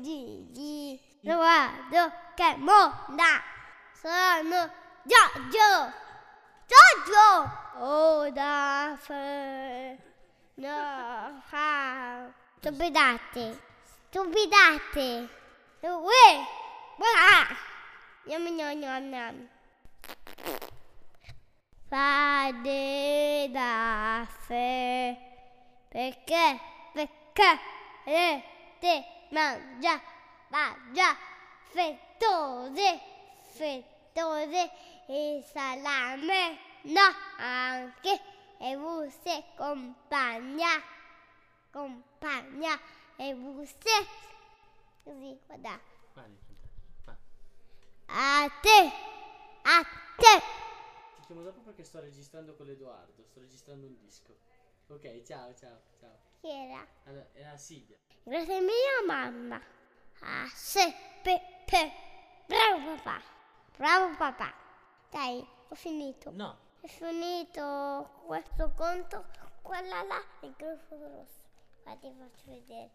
Gigi, guardo che monda, sono Giorgio, Giorgio, fe, no, fa, stupidate, stupidate, uè, buona, yum yum yum yum. Fate da fe, perché, perché, eh, te mangia, mangia, fettose, fettose e salame, no, anche, e buste compagna, compagna, e buste, così, guarda, a te, a te. Ti chiamo dopo perché sto registrando con l'Edoardo, sto registrando un disco. Ok, ciao, ciao, ciao. Chi era? Allora, era Silvia. Grazie mia mamma. Ah, se, pe, pe. Bravo papà. Bravo papà. Dai, ho finito. No, Ho finito questo conto. Quella là, il gruppo rosso. Guarda, ti faccio vedere.